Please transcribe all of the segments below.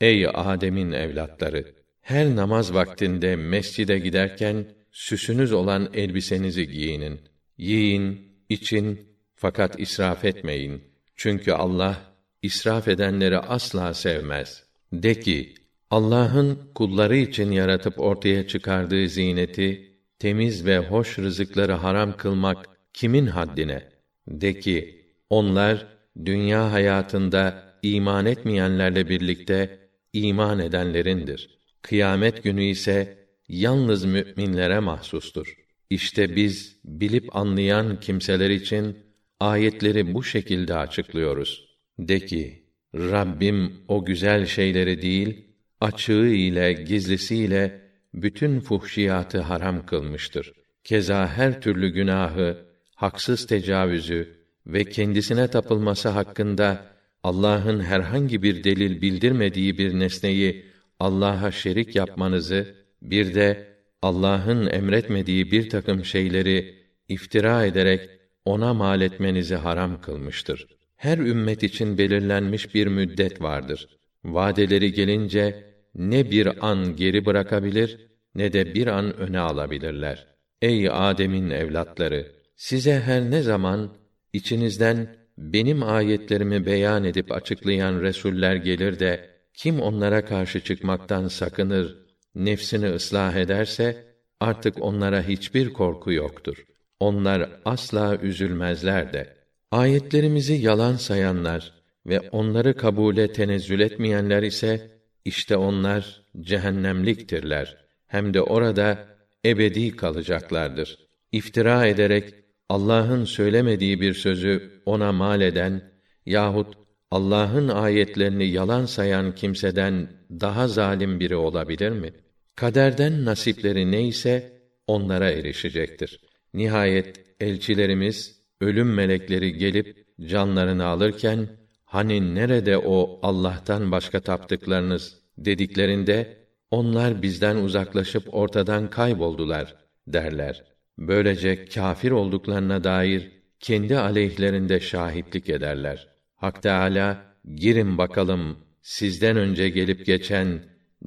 Ey Adem'in evlatları! Her namaz vaktinde mescide giderken süsünüz olan elbisenizi giyinin. Yiyin, için fakat israf etmeyin. Çünkü Allah israf edenleri asla sevmez. De ki, Allah'ın kulları için yaratıp ortaya çıkardığı zineti, temiz ve hoş rızıkları haram kılmak kimin haddine? De ki, onlar dünya hayatında iman etmeyenlerle birlikte iman edenlerindir. Kıyamet günü ise yalnız müminlere mahsustur. İşte biz bilip anlayan kimseler için ayetleri bu şekilde açıklıyoruz. De ki, Rabbim o güzel şeyleri değil, açığı ile gizlisiyle bütün fuhşiyatı haram kılmıştır. Keza her türlü günahı, haksız tecavüzü ve kendisine tapılması hakkında Allah'ın herhangi bir delil bildirmediği bir nesneyi Allah'a şerik yapmanızı, bir de Allah'ın emretmediği bir takım şeyleri iftira ederek ona mal etmenizi haram kılmıştır. Her ümmet için belirlenmiş bir müddet vardır. Vadeleri gelince ne bir an geri bırakabilir ne de bir an öne alabilirler. Ey Adem'in evlatları, size her ne zaman içinizden benim ayetlerimi beyan edip açıklayan resuller gelir de kim onlara karşı çıkmaktan sakınır, nefsini ıslah ederse artık onlara hiçbir korku yoktur. Onlar asla üzülmezler de. Ayetlerimizi yalan sayanlar ve onları kabule tenezzül etmeyenler ise işte onlar cehennemliktirler. Hem de orada ebedi kalacaklardır. İftira ederek Allah'ın söylemediği bir sözü ona mal eden yahut Allah'ın ayetlerini yalan sayan kimseden daha zalim biri olabilir mi? Kaderden nasipleri neyse onlara erişecektir. Nihayet elçilerimiz, ölüm melekleri gelip canlarını alırken hani nerede o Allah'tan başka taptıklarınız dediklerinde onlar bizden uzaklaşıp ortadan kayboldular derler. Böylece kâfir olduklarına dair kendi aleyhlerinde şahitlik ederler. Hak Teâlâ, girin bakalım sizden önce gelip geçen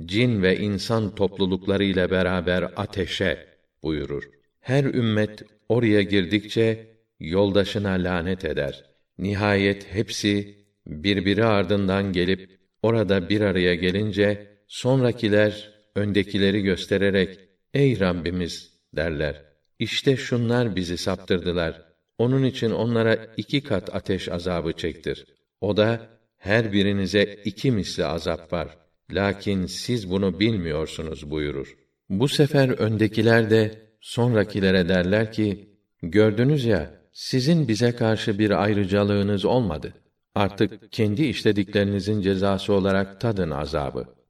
cin ve insan toplulukları ile beraber ateşe buyurur. Her ümmet oraya girdikçe yoldaşına lanet eder. Nihayet hepsi birbiri ardından gelip orada bir araya gelince sonrakiler öndekileri göstererek ey Rabbimiz derler. İşte şunlar bizi saptırdılar. Onun için onlara iki kat ateş azabı çektir. O da her birinize iki misli azap var. Lakin siz bunu bilmiyorsunuz buyurur. Bu sefer öndekiler de sonrakilere derler ki, gördünüz ya, sizin bize karşı bir ayrıcalığınız olmadı. Artık kendi işlediklerinizin cezası olarak tadın azabı.